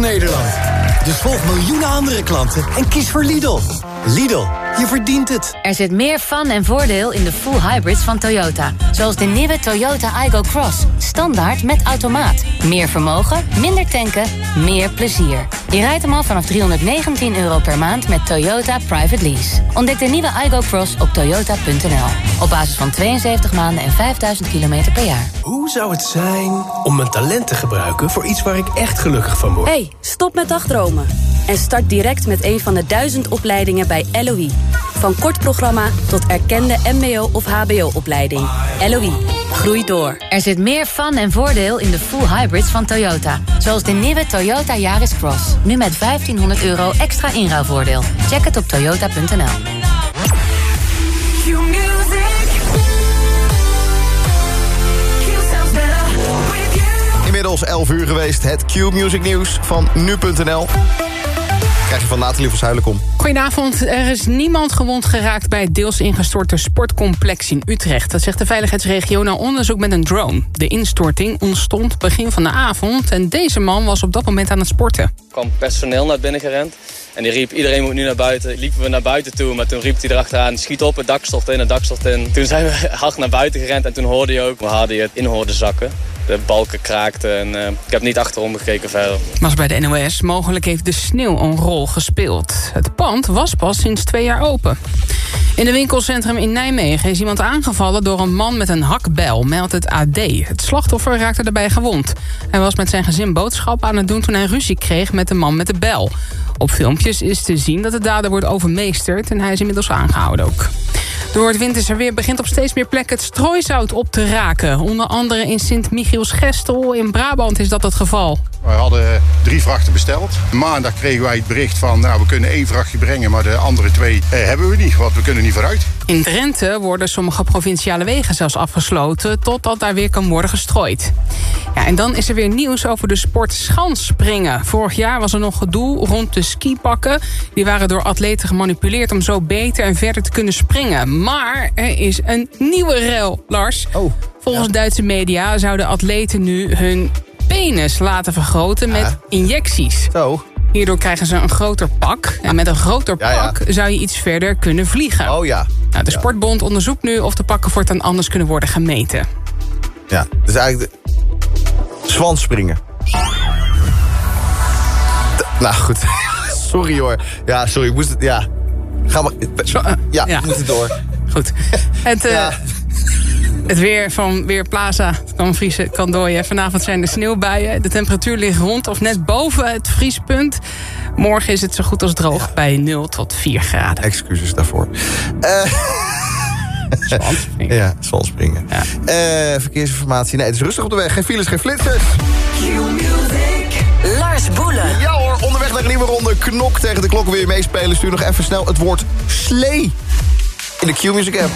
Nederland. Dus volg miljoenen andere klanten en kies voor Lidl. Lidl, je verdient het. Er zit meer fun en voordeel in de full hybrids van Toyota. Zoals de nieuwe Toyota Igo Cross. Standaard met automaat. Meer vermogen, minder tanken, meer plezier. Je rijdt hem al vanaf 319 euro per maand met Toyota Private Lease. Ontdek de nieuwe Igo Cross op toyota.nl. Op basis van 72 maanden en 5000 kilometer per jaar. Hoe zou het zijn om mijn talent te gebruiken voor iets waar ik echt gelukkig van word? hey, stop met dagdromen. En start direct met een van de duizend opleidingen bij LOE. Van kort programma tot erkende mbo- of hbo-opleiding. LOE, groei door. Er zit meer fun en voordeel in de full hybrids van Toyota. Zoals de nieuwe Toyota Yaris Cross. Nu met 1500 euro extra inruilvoordeel. Check het op toyota.nl. Inmiddels 11 uur geweest. Het Q-music nieuws van nu.nl. Krijg je van Nathalie van Zuilenkom. Goedenavond. Er is niemand gewond geraakt bij het deels ingestorte sportcomplex in Utrecht. Dat zegt de veiligheidsregio na onderzoek met een drone. De instorting ontstond begin van de avond en deze man was op dat moment aan het sporten. Er kwam personeel naar binnen gerend. En die riep, iedereen moet nu naar buiten. Liepen we naar buiten toe, maar toen riep hij erachteraan... schiet op, het dak stort in, het dak stort in. Toen zijn we hard naar buiten gerend en toen hoorde je ook... we hadden het in hoorden zakken. De balken kraakten en uh, ik heb niet achterom gekeken verder. Was bij de NOS. Mogelijk heeft de sneeuw een rol gespeeld. Het pand was pas sinds twee jaar open. In een winkelcentrum in Nijmegen is iemand aangevallen door een man met een hakbel, meldt het AD. Het slachtoffer raakte daarbij gewond. Hij was met zijn gezin boodschappen aan het doen toen hij ruzie kreeg met de man met de bel. Op filmpjes is te zien dat de dader wordt overmeesterd en hij is inmiddels aangehouden ook. Door het winterse weer begint op steeds meer plekken het strooisout op te raken. Onder andere in Sint-Michiels-Gestel in Brabant is dat het geval. We hadden drie vrachten besteld. Maandag kregen wij het bericht van, nou, we kunnen één vrachtje brengen... maar de andere twee eh, hebben we niet, want we kunnen niet vooruit. In Drenthe worden sommige provinciale wegen zelfs afgesloten... totdat daar weer kan worden gestrooid. Ja, en dan is er weer nieuws over de sport schansspringen. Vorig jaar was er nog gedoe rond de skipakken. Die waren door atleten gemanipuleerd om zo beter en verder te kunnen springen. Maar er is een nieuwe rel, Lars. Oh, Volgens Duitse media zouden atleten nu hun penis laten vergroten met Ja. injecties. Zo. Hierdoor krijgen ze een groter pak. En met een groter Ja, ja. pak zou je iets verder kunnen vliegen. Oh ja. Nou, de Sportbond onderzoekt nu of de pakken voortaan anders kunnen worden gemeten. Ja, dus eigenlijk de... zwanspringen. D- nou goed, sorry hoor. Ja, sorry, ik moest het... Ja, ga maar... Eh, Ja, ja. we moeten door. Goed. Het, eh. Het weer van Weerplaza kan vriezen, kan dooien. Vanavond zijn er sneeuwbuien. De temperatuur ligt rond of net boven het vriespunt. Morgen is het zo goed als droog bij 0 tot 4 graden. Excuses daarvoor. Eh, Zwanspringen. ja, zwanspringen. Ja. Eh, verkeersinformatie. Nee, het is rustig op de weg. Geen files, geen flitsers. Lars Boelen. Ja hoor, onderweg naar een nieuwe ronde. Knok tegen de klok weer meespelen. Stuur nog even snel het woord slee in de Q-Music app.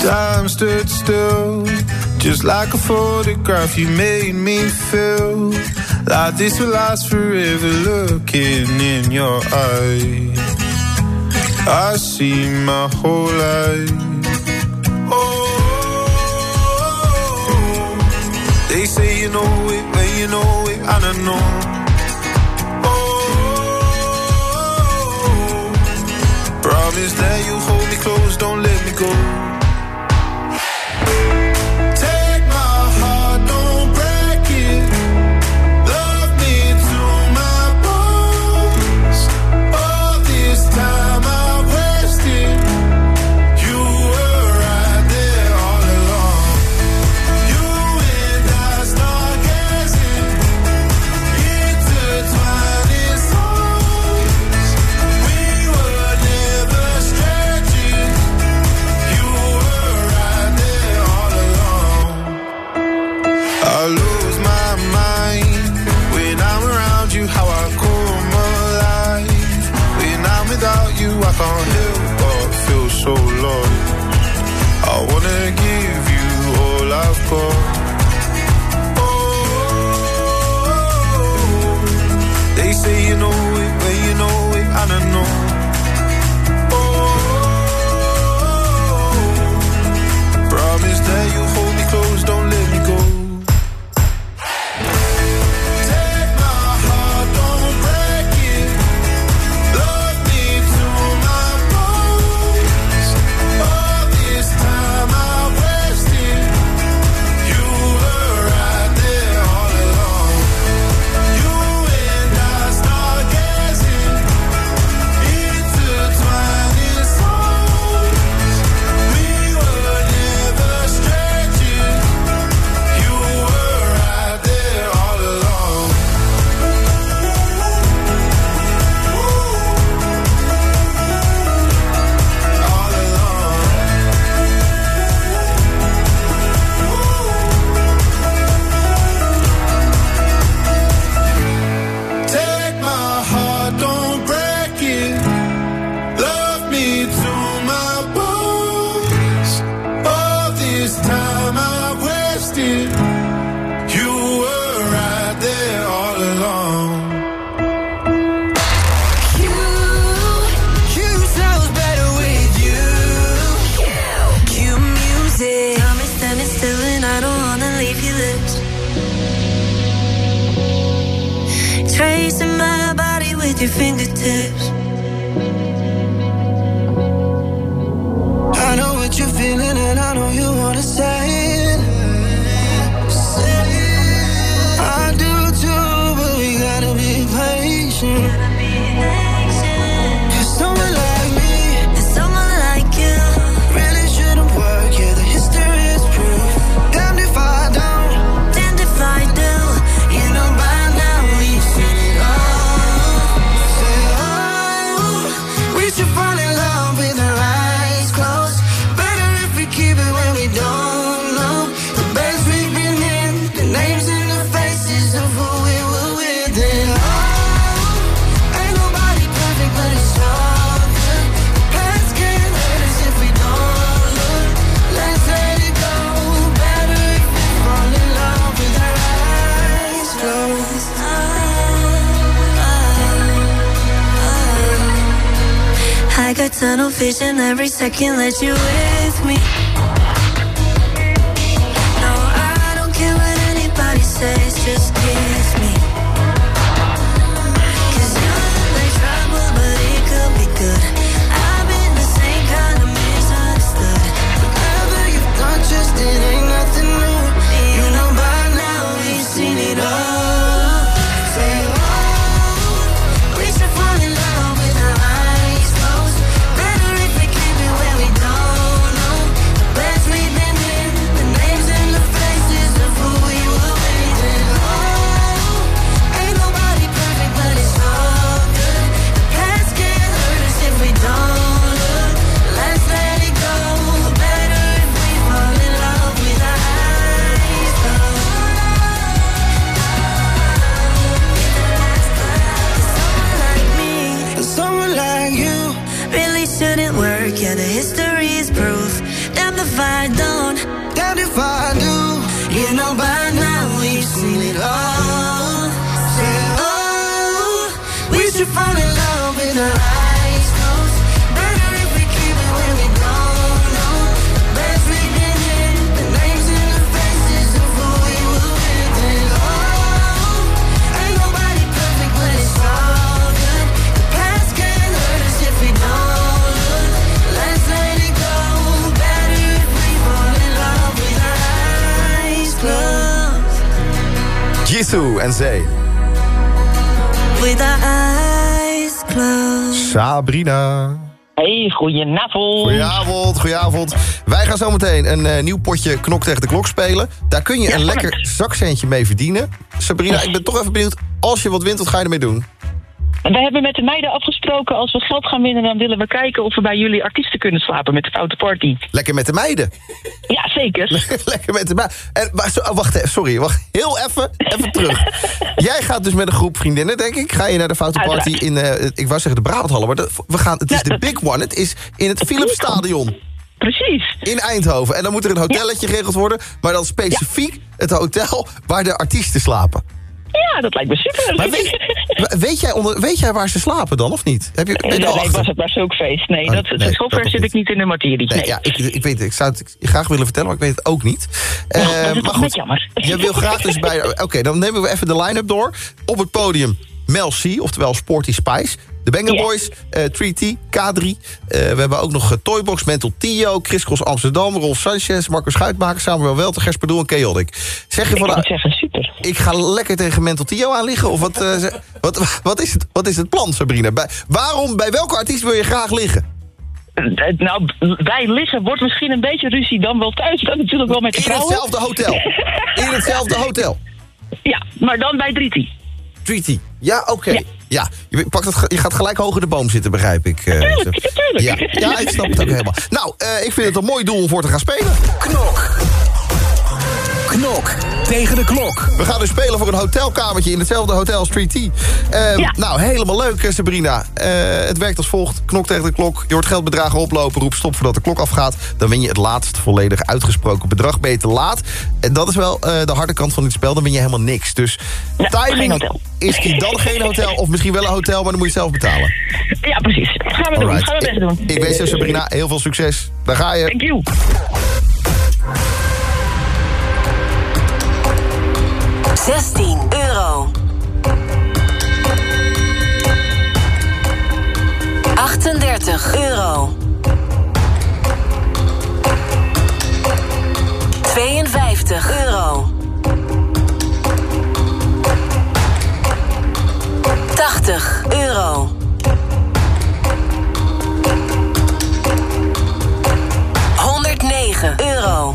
Time stood still, just like a photograph. You made me feel like this will last forever. Looking in your eyes, I see my whole life. Oh, they say you know it, but you know it, and I know. Oh, promise that you'll hold me close, don't let me go. Got tunnel vision every second that you with me. No, I don't care what anybody says, just Jisoo en Zee. With our eyes closed. Sabrina. Hey, goedenavond. Goedenavond, goedenavond. Wij gaan zo meteen een eh, nieuw potje knok tegen de klok spelen. Daar kun je een lekker zakcentje mee verdienen. Sabrina, ik ben toch even benieuwd. Als je wat wint, wat ga je ermee doen? We hebben met de meiden afgesproken, als we geld gaan winnen... dan willen we kijken of we bij jullie artiesten kunnen slapen met de foute party. Lekker met de meiden. Ja, zeker. Lekker met de meiden. En, maar, oh, wacht, even, sorry, wacht. Heel even, even terug. Jij gaat dus met een groep vriendinnen, denk ik. Ga je naar de foute party Uiteraard. in, eh, ik wou zeggen de Brabanthallen, maar dat, we gaan, het is de big one. Het is in het Philipsstadion. Precies. In Eindhoven. En dan moet er een hotelletje geregeld worden, maar dan specifiek het hotel waar de artiesten slapen. Ja, dat lijkt me super. Maar weet, weet, jij onder, weet jij waar ze slapen dan, of niet? Heb je, ben je Nee, was het maar zulk feest. Nee, Oh, dat, nee, zover dat zit ik niet in de materie. Nee, Nee. ja, ik, ik weet. Ik zou het graag willen vertellen, maar ik weet het ook niet. Eh, dat is maar goed, jammer. je wil graag dus bij... Oké, dan nemen we even de line-up door. Op het podium Mel C, oftewel Sporty Spice. De Banger. Boys, eh 3T, K3. Eh, we hebben ook nog eh, Toybox, Mental Tio, Chris Cross Amsterdam... Rolf Sanchez, Marcus Schuitmaker, Samuel Welte, Gersperdoel en Chaotic. Zeg je Ik van... moet nou, zeggen, super. ik ga lekker tegen Mental Tio aan liggen? Of wat, eh, wat, wat, is het, wat is het plan, Sabrina? Bij, waarom, bij welke artiest wil je graag liggen? Eh, Nou, bij liggen wordt misschien een beetje ruzie dan wel thuis. Dan natuurlijk wel met de In hetzelfde hotel. In hetzelfde hotel. Ja, maar dan bij 3T. Treaty. Ja, oké. Ja. Ja, je, pakt het, je gaat gelijk hoog in de boom zitten, begrijp ik. eh, Tuurlijk, zo. natuurlijk. Ja, ja, ik snap het ook helemaal. Nou, eh, ik vind het een mooi doel om voor te gaan spelen. Knok. Knok tegen de klok. We gaan dus spelen voor een hotelkamertje in hetzelfde hotel als 3T. Eh, Ja. Nou, helemaal leuk, eh, Sabrina. Eh, het werkt als volgt. Knok tegen de klok. Je hoort geldbedragen oplopen. Roep stop voordat de klok afgaat. Dan win je het laatst volledig uitgesproken bedrag. Ben je te laat. En dat is wel eh, de harde kant van dit spel. Dan win je helemaal niks. Dus timing is die dan geen hotel. Of misschien wel een hotel, maar dan moet je het zelf betalen. Ja, precies. Gaan we doen. Alright. Gaan we best doen. Ik, ik wens je, Sabrina, heel veel succes. Daar ga je. Thank you. 16 euro. 40 euro. 52 euro. 80 euro. 109 euro.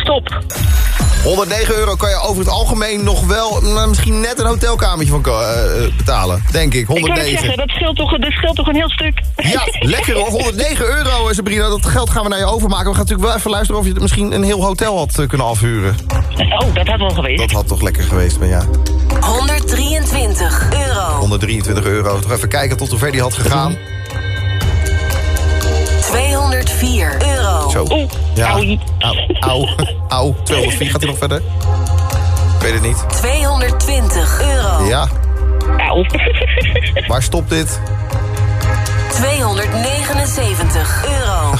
Stop. 109 euro kan je over het algemeen nog wel... nou, misschien net een hotelkamertje van eh, betalen. Denk ik, Ik kan het 109. zeggen, dat scheelt, toch, dat scheelt toch een heel stuk. Ja, lekker hoor. 109 euro, eh, Sabrina. Dat geld gaan we naar je overmaken. We gaan natuurlijk wel even luisteren of je misschien een heel hotel had eh, kunnen afhuren. Oh, dat had wel geweest. Dat had toch lekker geweest, maar ja. 123 euro. 123 euro. Toch even kijken tot hoever die had gegaan. 204 euro. Zo. Ja. Au, au, au. 204 gaat hij nog verder? Ik weet het niet. 220 euro. Ja. Au. Waar stopt dit? 279 euro.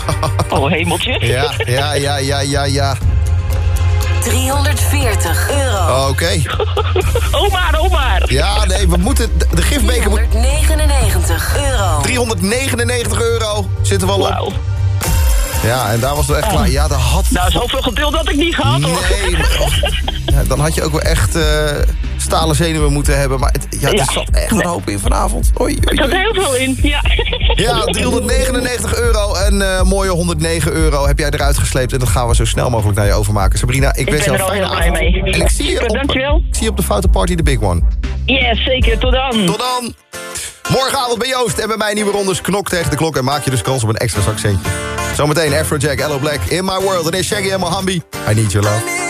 Oh, hemeltje. Ja, ja, ja, ja, ja, ja. 340 euro. Oké. Oh maar, oh maar. Ja, nee, we moeten... de- De gifbeker moet... 399 euro. 399 euro zitten we al op. Ja, en daar was het echt klaar. Ja, dat had... Nou, zoveel geduld had ik niet gehad, hoor. Nee, maar- ja, dan had je ook wel echt eh, stalen zenuwen moeten hebben. Maar het, ja, er Ja. zat echt een hoop in vanavond. Oei, Er oei, zat oei. heel veel in, ja. Ja, 399 euro en eh, mooie 109 euro heb jij eruit gesleept. En dat gaan we zo snel mogelijk naar je overmaken. Sabrina, ik, wens ben jou er al een heel fijne blij avond. mee. En ik zie, je op, dankjewel. ik zie je op de foute party, de big one. Yes, zeker. Tot dan. Tot dan. Morgenavond bij Joost en bij mij nieuwe rondes knok tegen de klok. En maak je dus kans op een extra zakcentje. Zometeen Afrojack, Hello Black, In My World. En is Shaggy en Mohambi. I Need Your Love.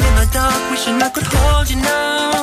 In the dark, wishing I could hold you now.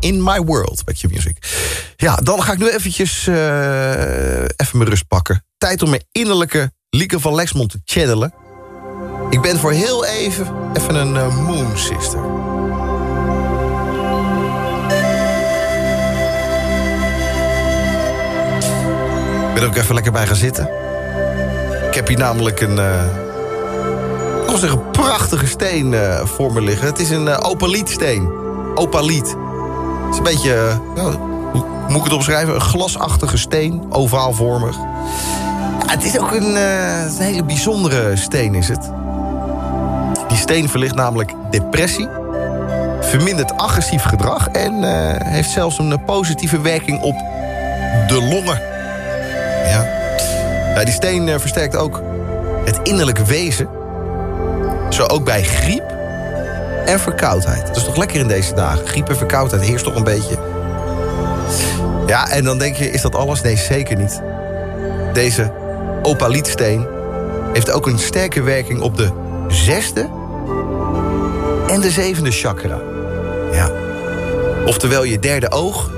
In My World bij Q-Music. Ja, dan ga ik nu eventjes eh, even mijn rust pakken. Tijd om mijn innerlijke Lieke van Lexmond te channelen. Ik ben voor heel even even een eh, Moon Sister. Ik ben ook even lekker bij gaan zitten. Ik heb hier namelijk een... eh ik zeggen, prachtige steen voor me liggen. Het is een uh, opalietsteen. Opaliet. Is een beetje, eh, hoe moet ik het omschrijven? Een glasachtige steen, ovaalvormig. Het is ook een, eh, een hele bijzondere steen, is het. Die steen verlicht namelijk depressie, vermindert agressief gedrag... en eh, heeft zelfs een positieve werking op de longen. Ja. Ja, die steen versterkt ook het innerlijke wezen. Zo ook bij griep en verkoudheid. Dat is toch lekker in deze dagen. Griep en verkoudheid heerst toch een beetje. Ja, en dan denk je, is dat alles? Nee, zeker niet. Deze opalietsteen heeft ook een sterke werking op de zesde en de zevende chakra. Ja. Oftewel je derde oog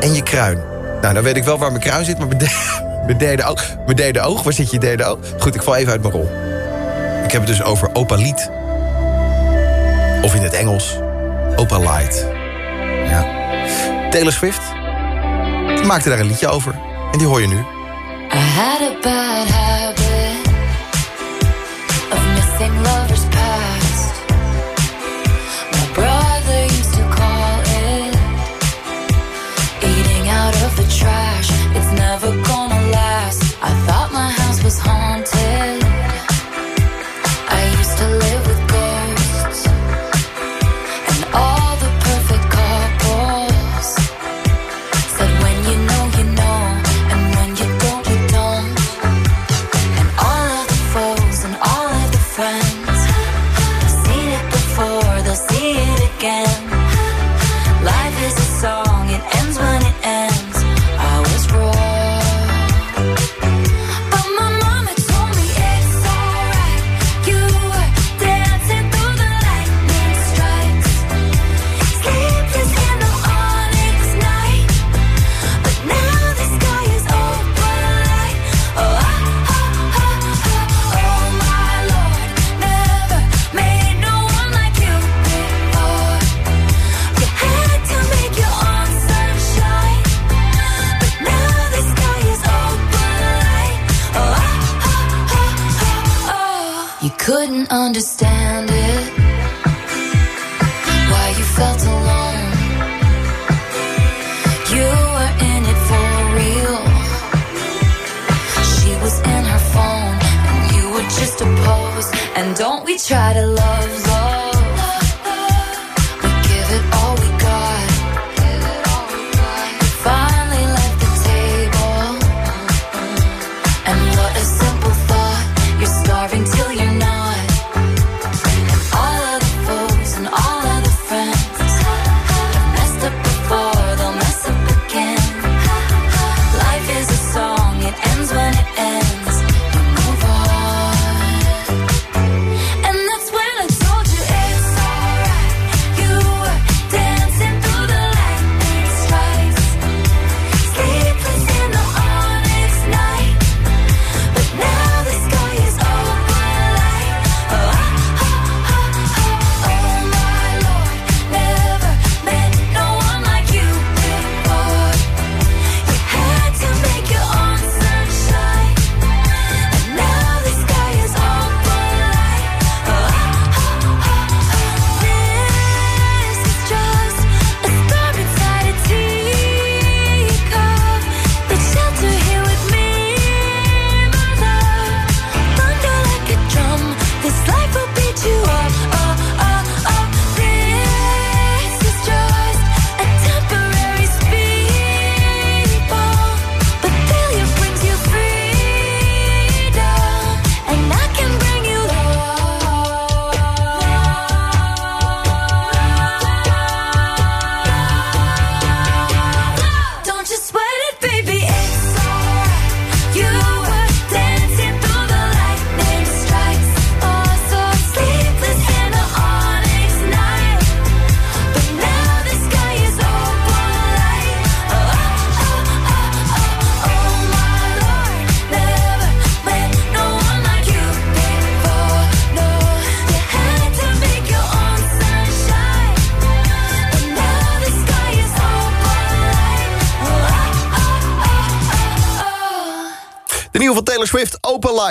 en je kruin. Nou, dan weet ik wel waar mijn kruin zit, maar mijn, mijn, derde, oog, mijn derde oog... Waar zit je derde oog? Goed, ik val even uit mijn rol. Ik heb het dus over opaliet. Of in het Engels, opalite. Ja. Taylor Swift maakte daar een liedje over. En die hoor je nu. I had a bad habit of missing lovers past. My brother used to call it eating out of the trash. It's never gonna last. I thought my house was haunted.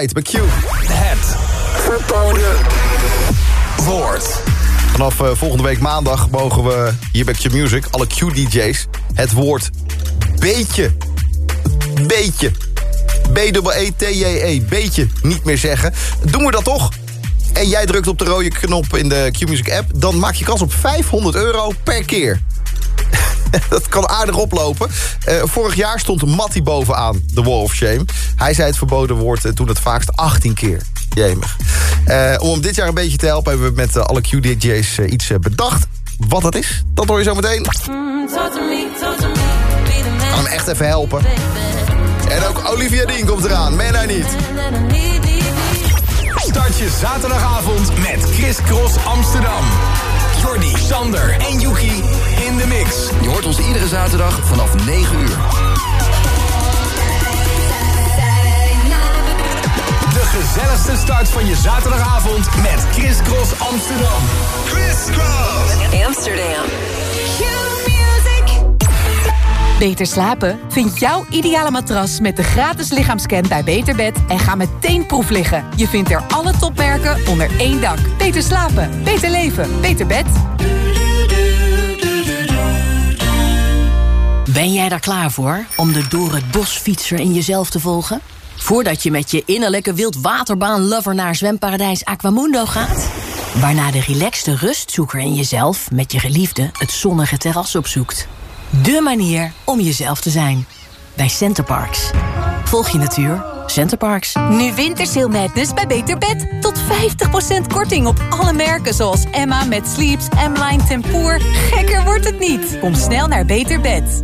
Q. Het verboden woord. Vanaf eh, volgende week maandag mogen we hier bij Q Music, alle Q-DJ's... het woord beetje, beetje, B-E-E-T-J-E, E, beetje niet meer zeggen. Doen we dat toch? En jij drukt op de rode knop in de Q-Music app... dan maak je kans op 500 euro per keer. dat kan aardig oplopen. Eh, vorig jaar stond Matty bovenaan, de Wall of Shame. Hij zei het verboden woord eh, toen het vaakst 18 keer. Jemig. Eh, om hem dit jaar een beetje te helpen... hebben we met alle QDJ's iets bedacht. Wat dat is, dat hoor je zo meteen. Kan hem echt even helpen. En ook Olivia Dean komt eraan. Meen hij niet. Start je zaterdagavond met Chris Cross Amsterdam. Jordi, Sander en Yuki de mix. Je hoort ons iedere zaterdag vanaf 9 uur. De gezelligste start van je zaterdagavond met Chris Cross Amsterdam. Chris Cross Amsterdam. Beter slapen? Vind jouw ideale matras met de gratis lichaamscan bij Beterbed en ga meteen proef liggen. Je vindt er alle topmerken onder één dak. Beter slapen, beter leven, beter bed. Ben jij daar klaar voor om de door het bos fietser in jezelf te volgen? Voordat je met je innerlijke wildwaterbaan-lover naar zwemparadijs Aquamundo gaat? Waarna de relaxte rustzoeker in jezelf met je geliefde het zonnige terras opzoekt. De manier om jezelf te zijn. Bij Centerparks. Volg je natuur. Centerparks. Nu Wintersale Madness bij Beter Bed. Tot 50% korting op alle merken zoals Emma met Sleeps, M-Line Tempoor. Gekker wordt het niet. Kom snel naar Beter Bed.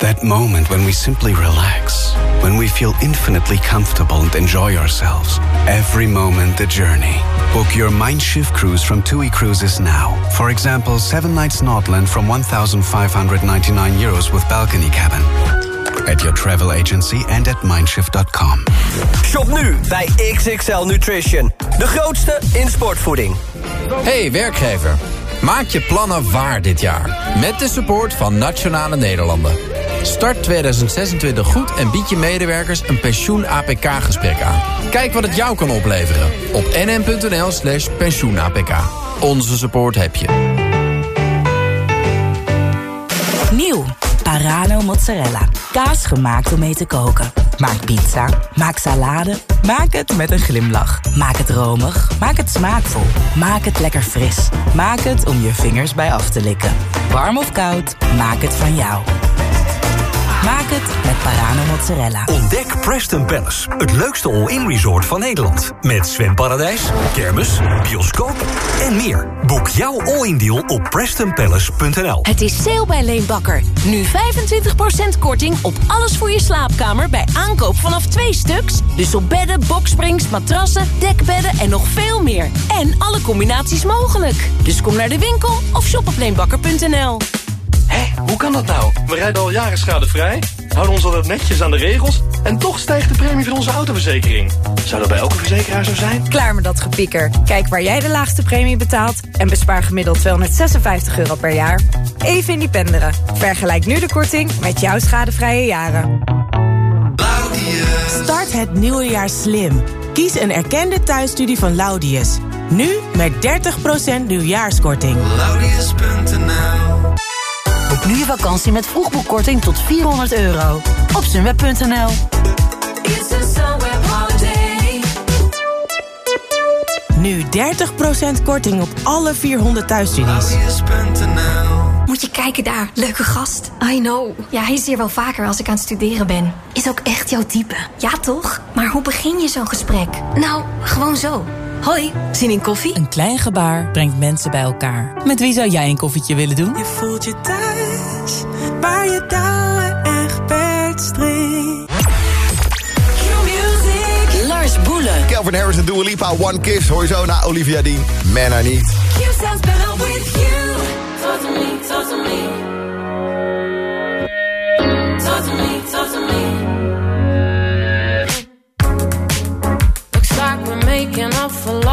That moment when we simply relax. When we feel infinitely comfortable and enjoy ourselves. Every moment the journey. Book your Mindshift cruise from TUI Cruises now. For example, 7 nights Nordland from 1,599 euros with balcony cabin. At your travel agency and at mindshift.com. Shop nu bij XXL Nutrition. De grootste in sportvoeding. Hey werkgever, maak je plannen waar dit jaar. Met de support van Nationale Nederlanden. Start 2026 goed en bied je medewerkers een pensioen-APK-gesprek aan. Kijk wat het jou kan opleveren op nm.nl slash pensioen-APK. Onze support heb je. Nieuw. Parano mozzarella. Kaas gemaakt om mee te koken. Maak pizza. Maak salade. Maak het met een glimlach. Maak het romig. Maak het smaakvol. Maak het lekker fris. Maak het om je vingers bij af te likken. Warm of koud, maak het van jou. Maak het met Parano mozzarella. Ontdek Preston Palace, het leukste all-in resort van Nederland. Met zwemparadijs, kermis, bioscoop en meer. Boek jouw all-in deal op prestonpalace.nl. Het is sale bij Leenbakker. Nu 25% korting op alles voor je slaapkamer bij aankoop vanaf twee stuks. Dus op bedden, boksprings, matrassen, dekbedden en nog veel meer. En alle combinaties mogelijk. Dus kom naar de winkel of shop op leenbakker.nl. Hé, hoe kan dat nou? We rijden al jaren schadevrij, houden ons altijd netjes aan de regels... en toch stijgt de premie van onze autoverzekering. Zou dat bij elke verzekeraar zo zijn? Klaar met dat gepieker. Kijk waar jij de laagste premie betaalt... en bespaar gemiddeld 256 euro per jaar. Even independeren. Vergelijk nu de korting met jouw schadevrije jaren. Start het nieuwe jaar slim. Kies een erkende thuisstudie van Laudius. Nu met 30% nieuwjaarskorting. Laudius.nl nu je vakantie met vroegboekkorting tot 400 euro. Op sunweb.nl Nu 30% korting op alle 400 thuisstudies. Moet je kijken daar, leuke gast. I know. Ja, hij is hier wel vaker als ik aan het studeren ben. Is ook echt jouw type. Ja, toch? Maar hoe begin je zo'n gesprek? Nou, gewoon zo. Hoi, zin in koffie? Een klein gebaar brengt mensen bij elkaar. Met wie zou jij een koffietje willen doen? Je voelt je thuis, waar je touwen echt bedstreekt. Lars Boelen. Calvin Harris en Dua Lipa, One Kiss. Hoor je zo naar Olivia Dean. Man I Need. You sounds better with you. Talk to me, talk to me. Talk to me, talk to me. Looks like we're making up for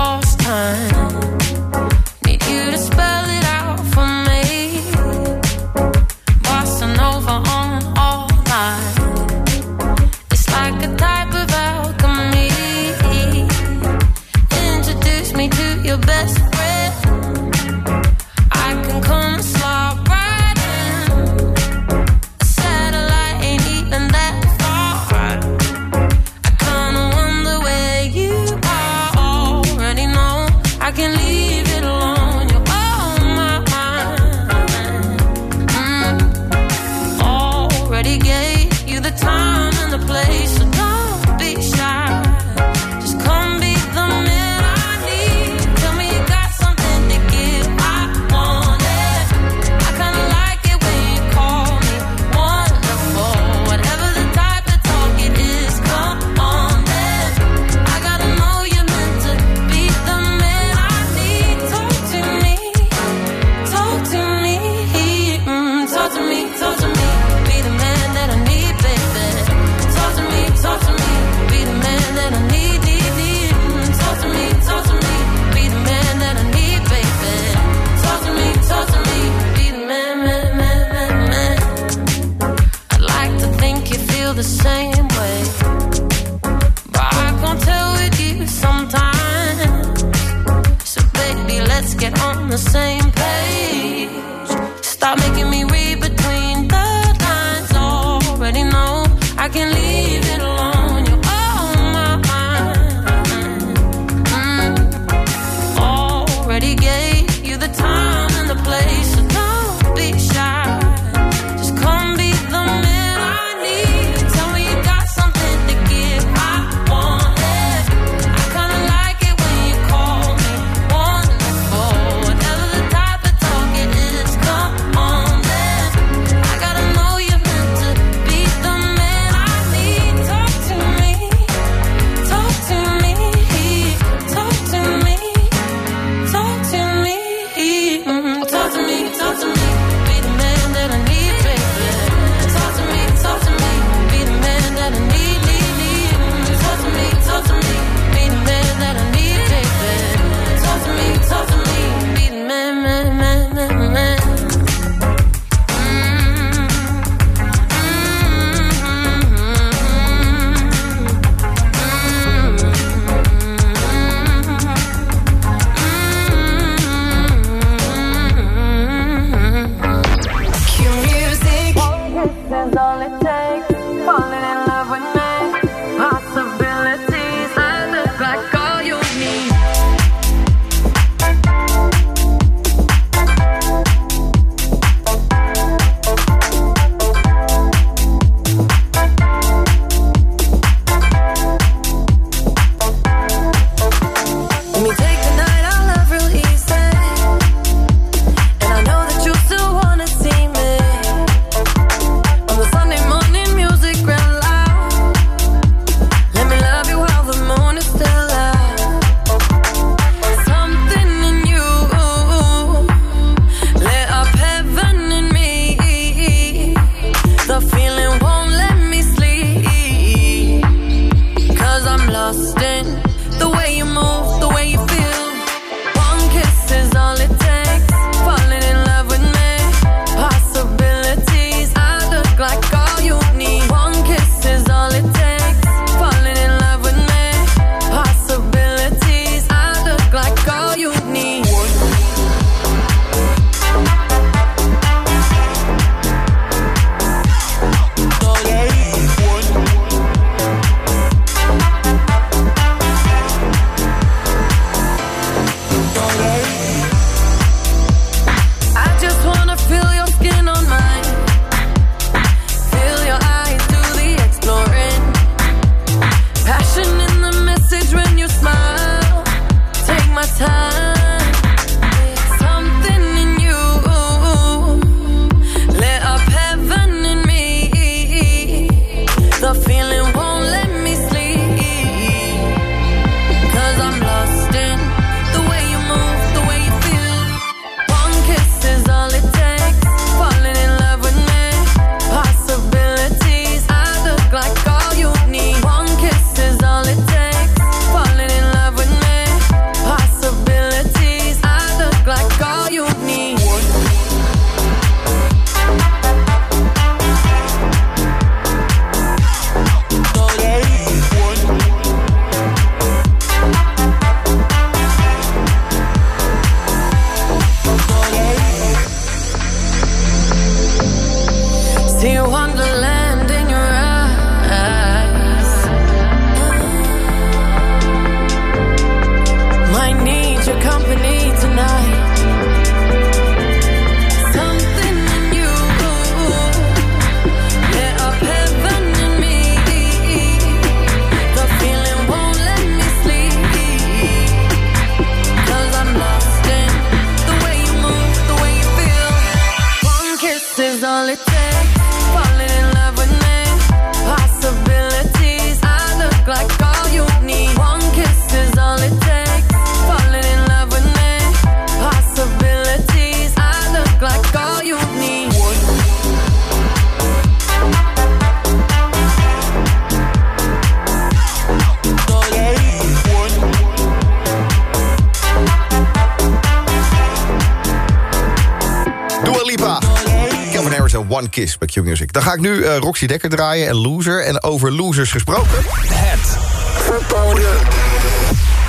Dan ga ik nu eh, Roxy Dekker draaien en Loser. En over losers gesproken... Het verboden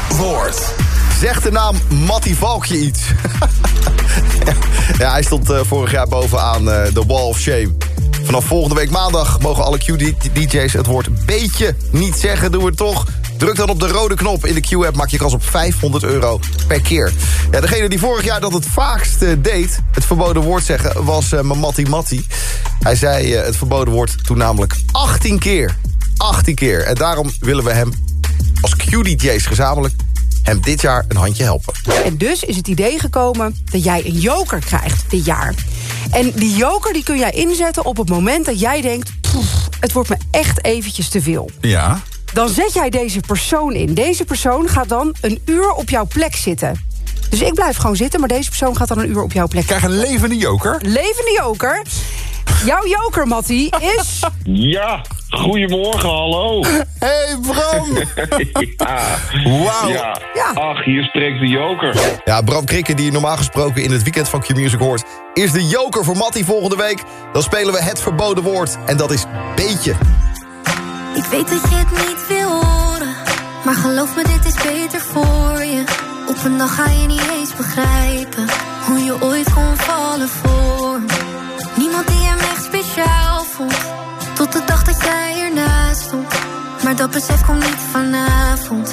woord. Zegt de naam Matty Valkje iets? ja, hij stond eh, vorig jaar bovenaan eh, de Wall of Shame. Vanaf volgende week maandag mogen alle Q-DJ's het woord beetje niet zeggen. Doen we het toch? Druk dan op de rode knop in de Q-app. Maak je kans op 500 euro per keer. Ja, degene die vorig jaar dat het vaakst eh, deed... het verboden woord zeggen, was uh, Matti Matti. Hij zei eh, het verboden woord toen namelijk 18 keer. 18 keer. En daarom willen we hem als Q-DJ's gezamenlijk... hem dit jaar een handje helpen. En dus is het idee gekomen dat jij een joker krijgt dit jaar. En die joker die kun jij inzetten op het moment dat jij denkt... "Poef, het wordt me echt eventjes te veel. Ja. Dan zet jij deze persoon in. Deze persoon gaat dan een uur op jouw plek zitten. Dus ik blijf gewoon zitten, maar deze persoon gaat dan een uur op jouw plek Krijg een levende joker. Levende joker. Jouw joker, Mattie, is... Ja, goedemorgen, hallo. Hey Bram. ja. Wauw. Ja. Ach, hier spreekt de joker. Ja, Bram Krikken, die je normaal gesproken in het weekend van Q-Music hoort... is de joker voor Matty volgende week. Dan spelen we het verboden woord. En dat is beetje. Ik weet dat je het niet wil horen, maar geloof me, dit is beter voor je. Op een dag ga je niet eens begrijpen hoe je ooit kon vallen voor. Niemand die hem echt speciaal vond, tot de dag dat jij ernaast stond. Maar dat besef komt niet vanavond,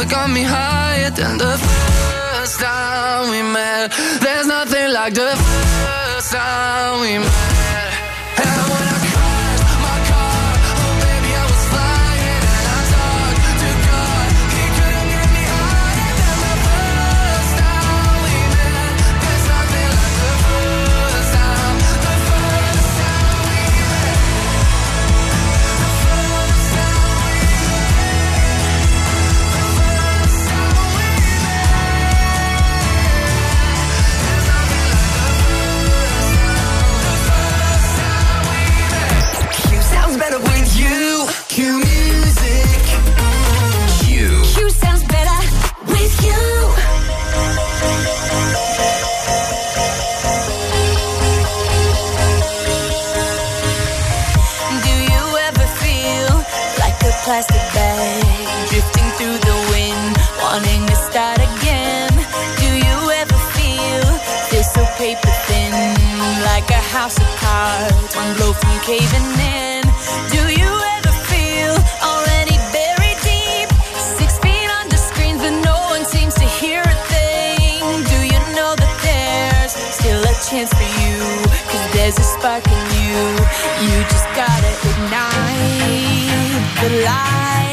Look got me high to hear a thing. Do you know that there's still a chance for there's a spark in you. You just gotta ignite the light.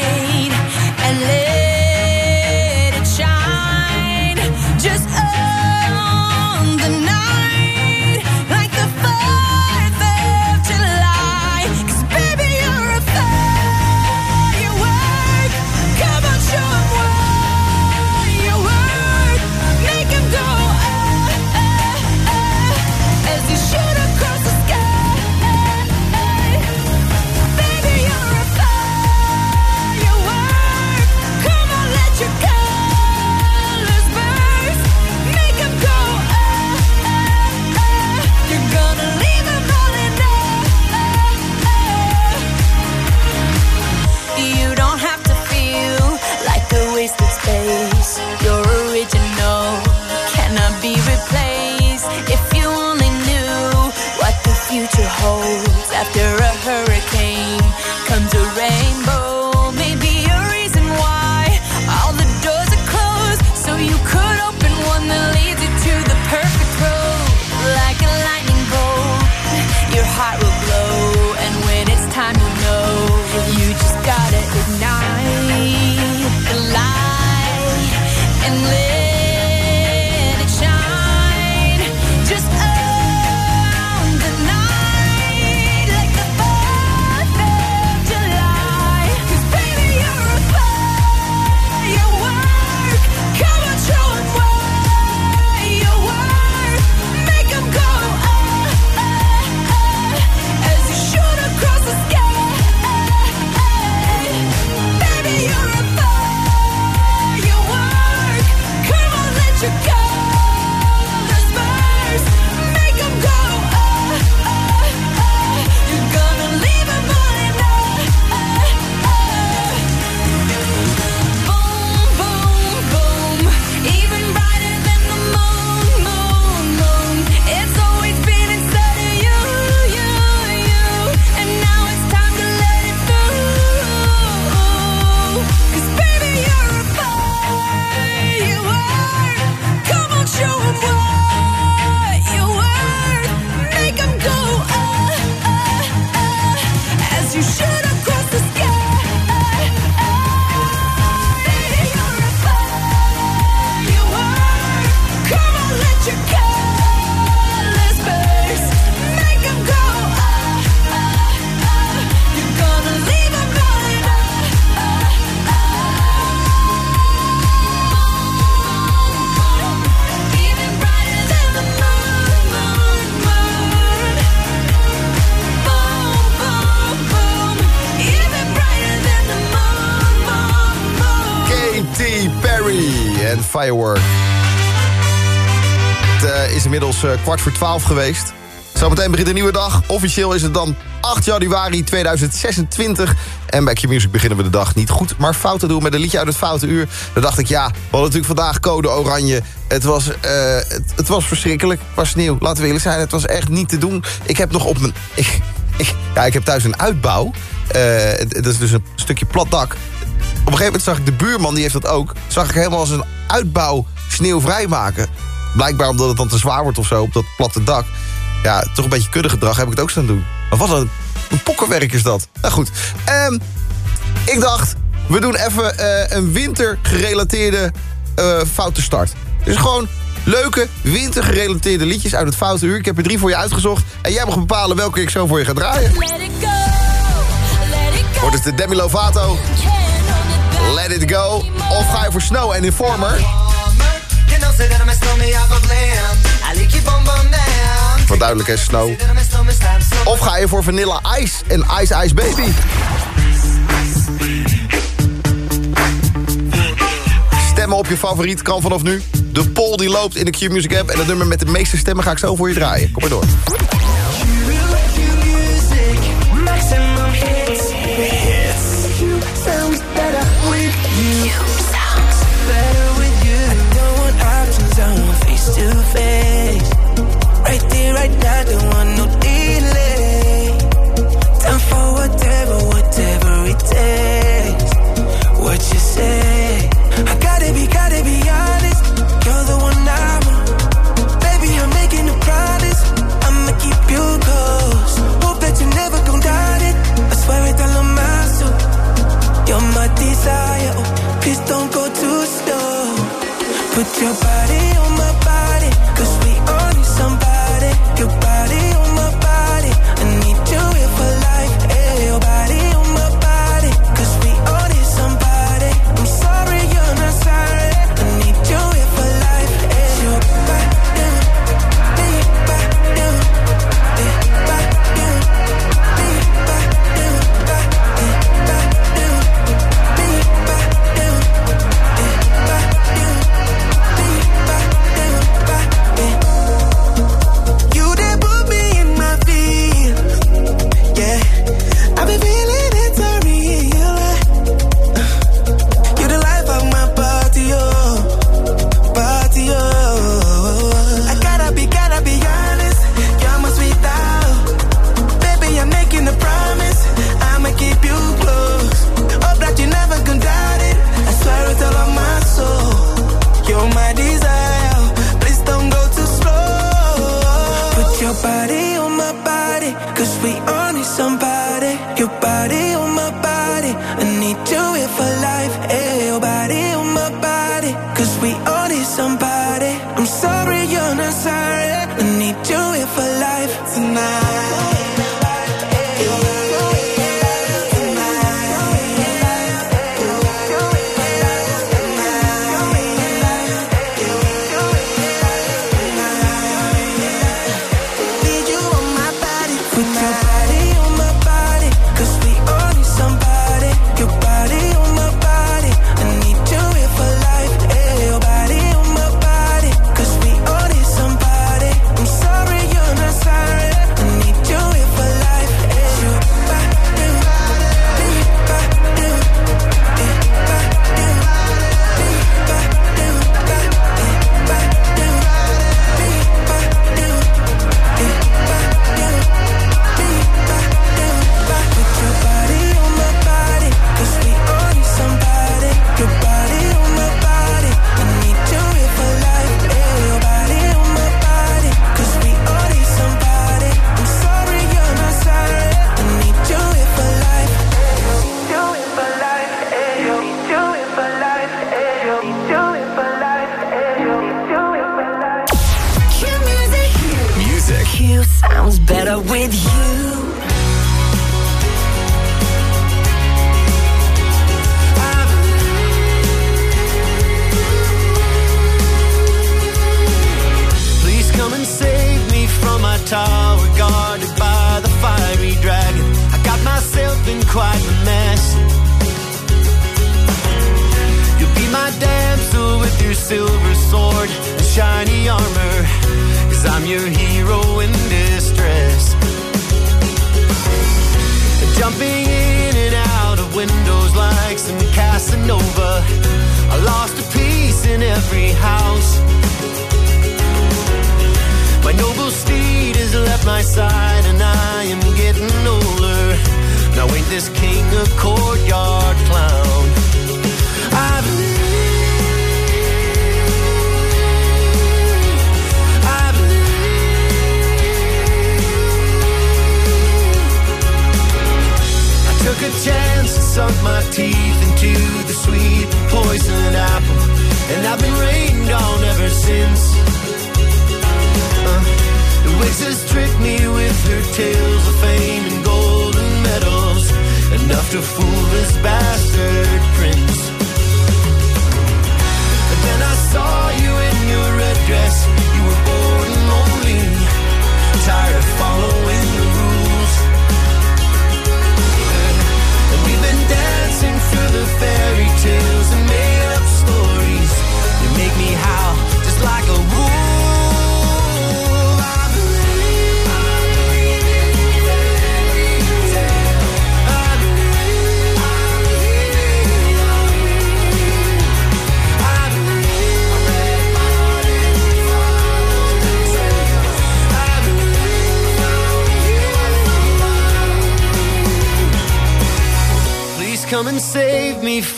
kwart voor twaalf geweest. Zometeen begint een nieuwe dag. Officieel is het dan 8 januari 2026. En bij Q-Music beginnen we de dag niet goed, maar fout te doen met een liedje uit het foute uur. Dan dacht ik, ja, we hadden natuurlijk vandaag code oranje. Het was, eh, het, was verschrikkelijk qua sneeuw. Laten we eerlijk zijn, het was echt niet te doen. Ik heb nog op mijn... Ik, ik, ja, ik heb thuis een uitbouw. Eh, dat is dus een stukje plat dak. Op een gegeven moment zag ik de buurman, die heeft dat ook... zag ik helemaal als een uitbouw sneeuw vrijmaken blijkbaar omdat het dan te zwaar wordt of zo op dat platte dak. Ja, toch een beetje kuddegedrag heb ik het ook staan doen. Maar wat een, een pokkenwerk is dat. Nou goed, ehm, ik dacht, we doen even eh, een wintergerelateerde uh, foute start. Dus gewoon leuke wintergerelateerde liedjes uit het Foute Uur. Ik heb er drie voor je uitgezocht. En jij mag bepalen welke ik zo voor je ga draaien. Wordt het de Demi Lovato? Let it go. Of ga je voor Snow en Informer? Wat duidelijk is, Snow. Of ga je voor Vanilla Ice en Ice Ice Baby? Stemmen op je favoriet kan vanaf nu. De poll die loopt in de Q-Music app. En het nummer met de meeste stemmen ga ik zo voor je draaien. Kom maar door.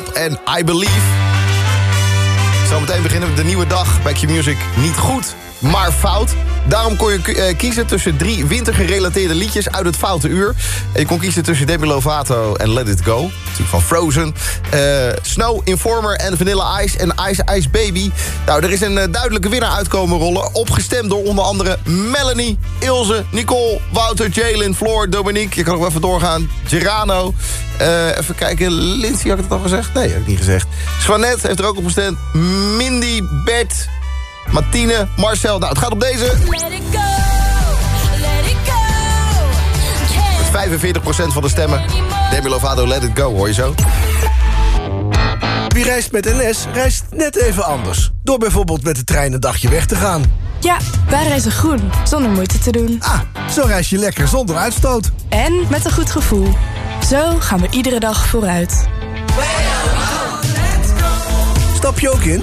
En I Believe. Zometeen beginnen we de nieuwe dag bij Q-Music. Niet goed, maar fout. Daarom kon je eh, kiezen tussen drie wintergerelateerde liedjes uit het Foute Uur. Je kon kiezen tussen Demi Lovato en Let It Go. Natuurlijk van Frozen. Eh, Snow, Informer en Vanilla Ice en Ice Ice Baby. Nou, er is een eh, duidelijke winnaar uitkomen rollen. Opgestemd door onder andere Melanie, Ilse, Nicole, Wouter, Jalen, Floor, Dominique. Je kan nog even doorgaan. Gerano. Even kijken, Lindsay, had ik het al gezegd? Nee, heb ik niet gezegd. Swanette heeft er ook op gestemd. Mindy, Bert, Martine, Marcel. Nou, het gaat op deze. Met 45% van de stemmen. Demi Lovato, Let It Go, hoor je zo. Wie reist met NS, reist net even anders. Door bijvoorbeeld met de trein een dagje weg te gaan. Ja, wij reizen groen, zonder moeite te doen. Ah, zo reis je lekker zonder uitstoot. En met een goed gevoel. Zo gaan we iedere dag vooruit. Stap je ook in?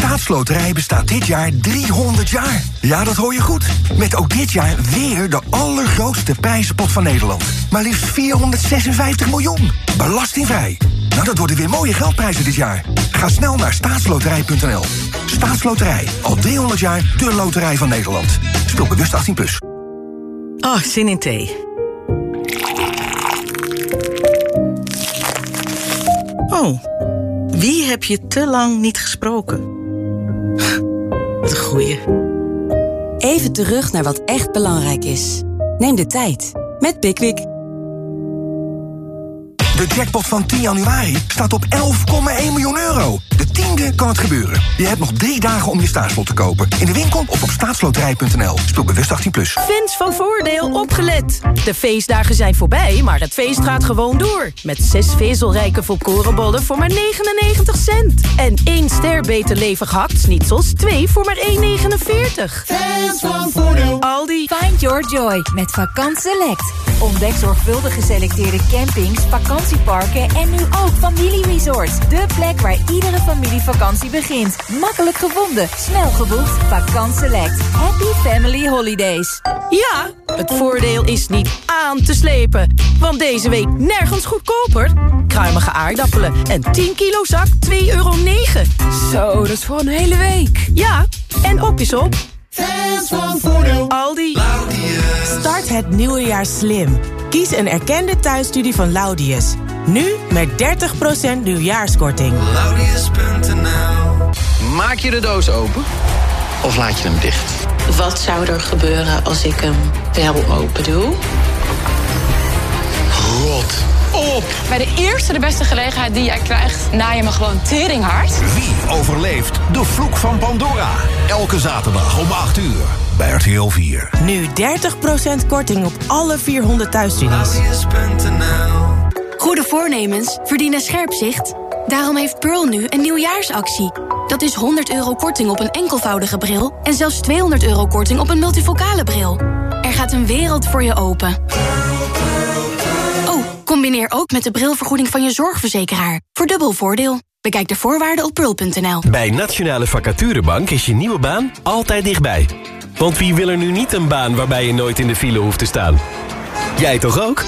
Staatsloterij bestaat dit jaar 300 jaar. Ja, dat hoor je goed. Met ook dit jaar weer de allergrootste prijzenpot van Nederland. Maar liefst 456 miljoen. Belastingvrij. Nou, dat worden weer mooie geldprijzen dit jaar. Ga snel naar staatsloterij.nl. Staatsloterij. Al 300 jaar de loterij van Nederland. Speel bewust 18+. Plus. Oh, zin in thee. Oh, wie heb je te lang niet gesproken? Goeie. Even terug naar wat echt belangrijk is. Neem de tijd met Pickwick. De jackpot van 10 januari staat op 11,1 miljoen euro. De tiende kan het gebeuren. Je hebt nog drie dagen om je staatslot te kopen. In de winkel of op staatsloterij.nl. Speel bewust 18+. Plus. Fans van Voordeel opgelet. De feestdagen zijn voorbij, maar het feest gaat gewoon door. Met zes vezelrijke volkorenbollen voor maar 99 cent. En één ster beter levig hakt-snitsels, twee voor maar 1,49. Fans van Voordeel. Aldi. Find your joy met Vakant Select. Ontdek zorgvuldig geselecteerde campings, vakantie vakantieparken en nu ook familieresorts. De plek waar iedere familievakantie begint. Makkelijk gevonden, snel geboekt. Vakant Select. Happy Family Holidays. Ja, het voordeel is niet aan te slepen. Want deze week nergens goedkoper. Kruimige aardappelen en 10 kilo zak 2,9 euro. Zo, dat is voor een hele week. Ja, en op is op. Fans van Voordeel. Aldi. Start het nieuwe jaar slim. Kies een erkende thuisstudie van Laudius. Nu met 30% nieuwjaarskorting. Laudius.nl Maak je de doos open of laat je hem dicht? Wat zou er gebeuren als ik hem wel open doe? Rot op! Bij de eerste de beste gelegenheid die jij krijgt, naai je me gewoon teringhard. Wie overleeft de vloek van Pandora? Elke zaterdag om 8 uur bij RTL 4. Nu 30% korting op alle 400 thuisstudies. Goede voornemens verdienen scherp zicht. Daarom heeft Pearl nu een nieuwjaarsactie. Dat is 100 euro korting op een enkelvoudige bril... en zelfs 200 euro korting op een multifocale bril. Er gaat een wereld voor je open. Combineer ook met de brilvergoeding van je zorgverzekeraar. Voor dubbel voordeel. Bekijk de voorwaarden op pearl.nl. Bij Nationale Vacaturebank is je nieuwe baan altijd dichtbij. Want wie wil er nu niet een baan waarbij je nooit in de file hoeft te staan? Jij toch ook?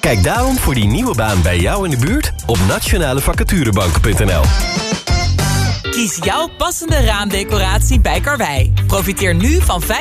Kijk daarom voor die nieuwe baan bij jou in de buurt op nationalevacaturebank.nl. Kies jouw passende raamdecoratie bij Karwei. Profiteer nu van 5